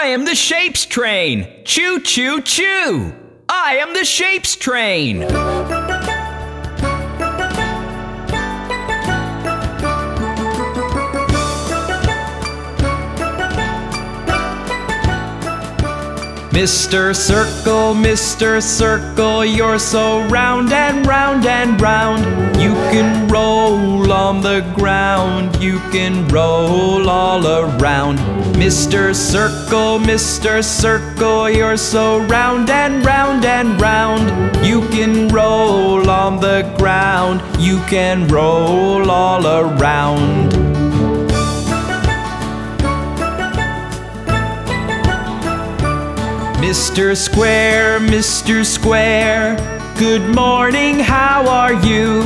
I am the Shapes Train. Choo choo choo. I am the Shapes Train. Mr. Circle, Mr. Circle, you're so round and round and round. You can roll on the ground, you can roll all around. Mr. Circle, Mr. Circle, you're so round and round and round. You can roll on the ground, you can roll all around. Mr. Square, Mr. Square, good morning, how are you?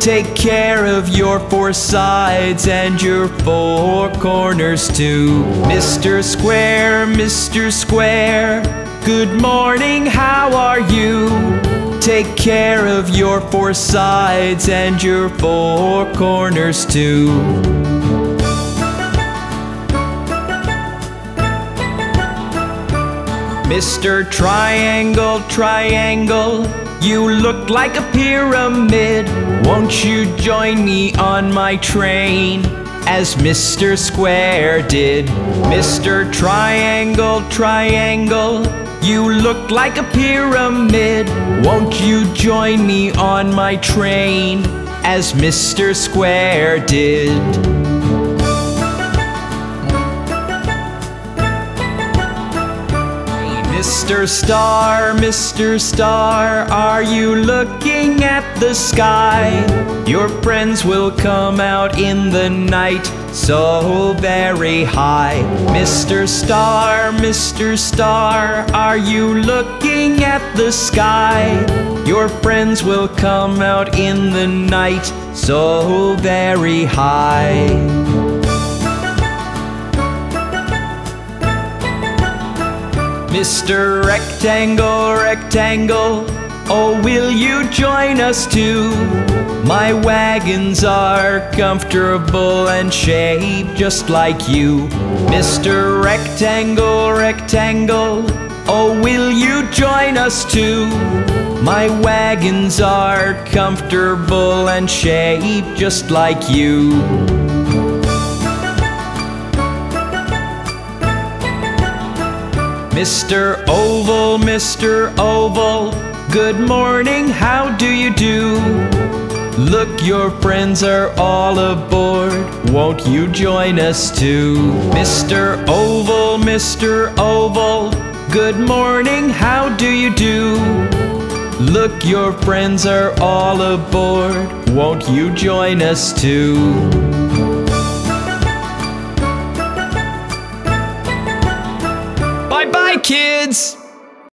Take care of your four sides and your four corners too. Mr. Square, Mr. Square, good morning, how are you? Take care of your four sides and your four corners too. Mr. Triangle, Triangle, you look like a pyramid. Won't you join me on my train? As Mr. Square did. Mr. Triangle, Triangle, you look like a pyramid. Won't you join me on my train? As Mr. Square did. Mr. Star, Mr. Star, are you looking at the sky? Your friends will come out in the night, so very high. Mr. Star, Mr. Star, are you looking at the sky? Your friends will come out in the night, so very high. Mr. Rectangle, Rectangle, oh, will you join us too? My wagons are comfortable and shaped just like you. Mr. Rectangle, Rectangle, oh, will you join us too? My wagons are comfortable and shaped just like you. Mr. Oval, Mr. Oval, good morning, how do you do? Look, your friends are all aboard, won't you join us too? Mr. Oval, Mr. Oval, good morning, how do you do? Look, your friends are all aboard, won't you join us too? Kids!